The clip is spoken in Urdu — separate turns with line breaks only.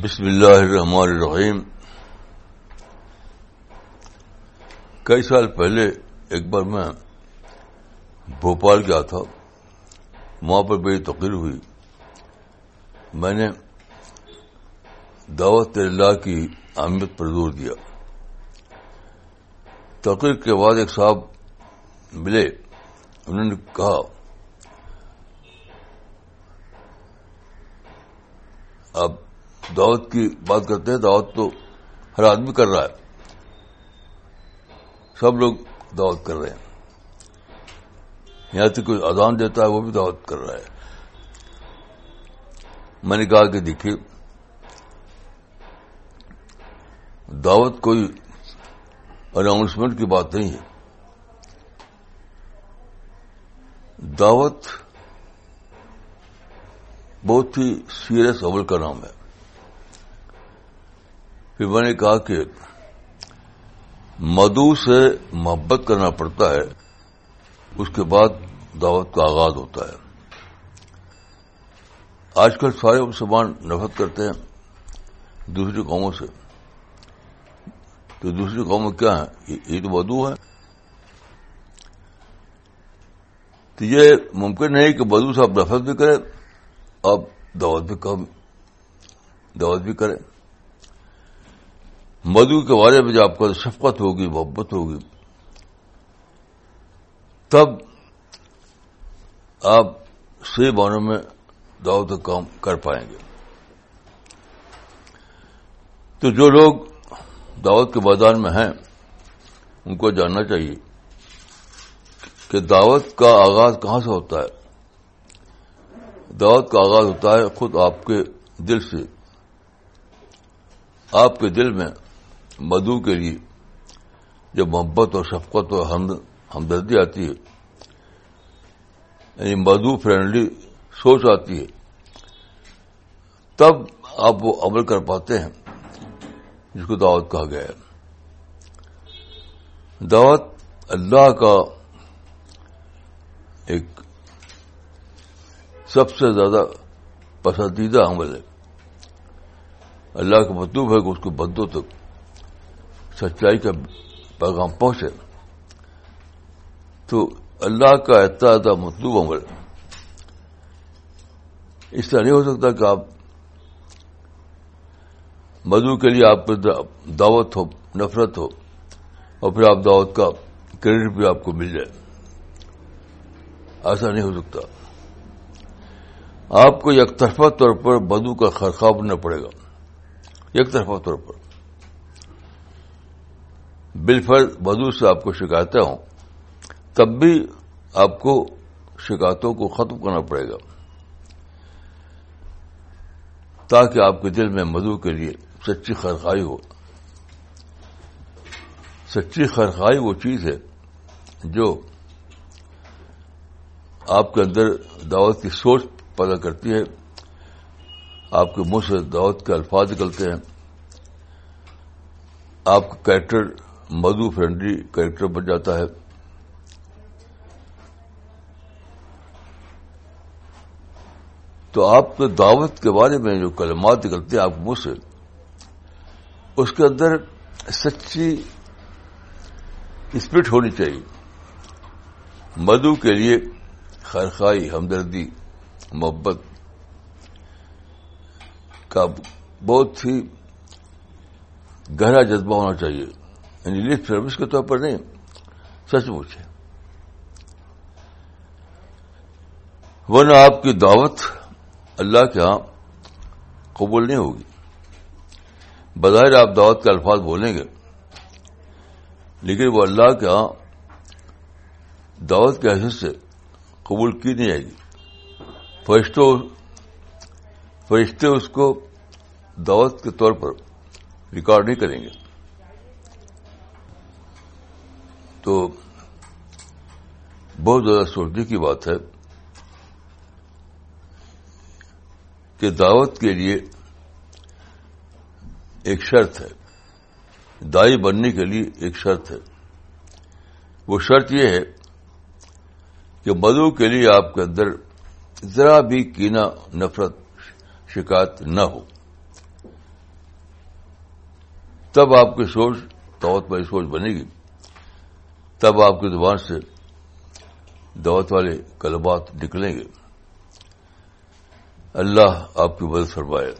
بسم اللہ الرحمن الرحیم۔ کئی سال پہلے ایک بار میں بھوپال گیا تھا، وہاں پر میری تقریر ہوئی۔ میں نے دعوت اللہ کی اہمیت پر زور دیا۔ تقریر کے بعد ایک صاحب ملے، انہوں نے کہا دعوت کی بات کرتے ہیں، دعوت تو ہر آدمی کر رہا ہے۔ سب لوگ دعوت کر رہے ہیں۔ یہاں سے کوئی اذان دیتا ہے، وہ بھی دعوت کر رہا ہے۔ میں نے کہا کہ دیکھیے، دعوت کوئی اناؤنسمنٹ کی بات نہیں ہے۔ دعوت بہت ہی سیریس عمل کا نام ہے۔ پھر میں نے کہا کہ مدو سے محبت کرنا پڑتا ہے، اس کے بعد دعوت کا آغاز ہوتا ہے۔ آج کل سارے مسلمان نفرت کرتے ہیں دوسری قوموں سے۔ تو دوسری قوموں کیا ہے یہ تو بدو ہے تو یہ ممکن نہیں کہ بدو سے آپ نفرت بھی کریں، آپ دعوت بھی کم دعوت بھی کریں۔ مدو کے بارے میں جب آپ کا شفقت ہوگی، محبت ہوگی، تب آپ صحیح معنوں میں دعوت کا کام کر پائیں گے۔ تو جو لوگ دعوت کے میدان میں ہیں، ان کو جاننا چاہیے کہ دعوت کا آغاز کہاں سے ہوتا ہے۔ دعوت کا آغاز ہوتا ہے خود آپ کے دل سے۔ آپ کے دل میں مدو کے لیے جب محبت اور شفقت اور ہمدردی آتی ہے یعنی مدو فرینڈلی سوچ آتی ہے، تب آپ وہ عمل کر پاتے ہیں، جس کو دعوت کہا گیا ہے۔ دعوت اللہ کا ایک سب سے زیادہ پسندیدہ عمل ہے۔ اللہ کا مطلوب ہے کہ اس کو بندوں تک سچائی کا پیغام پہنچے تو اللہ کا اتنا مطلوب عمل اس طرح نہیں ہو سکتا کہ آپ مدو کے لیے آپ دعوت ہو، نفرت ہو اور پھر آپ دعوت کا کریڈٹ بھی آپ کو مل جائے۔ ایسا نہیں ہو سکتا۔ آپ کو یک طرفہ طور پر بدو کا خرخواہ بننا پڑے گا۔ یک طرفہ طور پر۔ بالفر بدو سے آپ کو شکایتیں ہوں، تب بھی آپ کو شکایتوں کو ختم کرنا پڑے گا۔ تاکہ آپ کے دل میں مدو کے لیے سچی خرخائی ہو۔ سچی خرخائی وہ چیز ہے جو آپ کے اندر دعوت کی سوچ پیدا کرتی ہے، آپ کے منہ سے دعوت کے الفاظ نکلتے ہیں، آپ کا کریکٹر مدو فرینڈلی کریکٹر بن جاتا ہے۔ تو آپ کے دعوت کے بارے میں جو کلمات نکلتے ہیں آپ منہ سے، اس کے اندر سچی اسپرٹ ہونی چاہیے۔ مدو کے لیے خیرخائی ہمدردی، محبت کا بہت ہی گہرا جذبہ ہونا چاہیے۔ یعنی لپ سروس کے طور پر نہیں، سچ مچ ورنہ آپ کی دعوت اللہ کے ہاں قبول نہیں ہوگی۔ بظاہر آپ دعوت کے الفاظ بولیں گے، لیکن وہ اللہ کے ہاں دعوت کے حیثیت سے قبول کی نہیں جائے گی۔ فرشتوں، فرشتے اس کو دعوت کے طور پر ریکارڈ نہیں کریں گے۔ تو بہت زیادہ سوچنے کی بات ہے کہ دعوت کے لیے ایک شرط ہے، دائی بننے کے لیے ایک شرط ہے۔ وہ شرط یہ ہے کہ مدو کے لیے آپ کے اندر ذرا بھی کینا نفرت، شکایت نہ ہو۔ تب آپ کی سوچ، دعوت والی سوچ بنے گی۔ تب آپ کی زبان سے دعوت والے کلبات نکلیں گے۔ اللہ آپ کی مدد فرمائے۔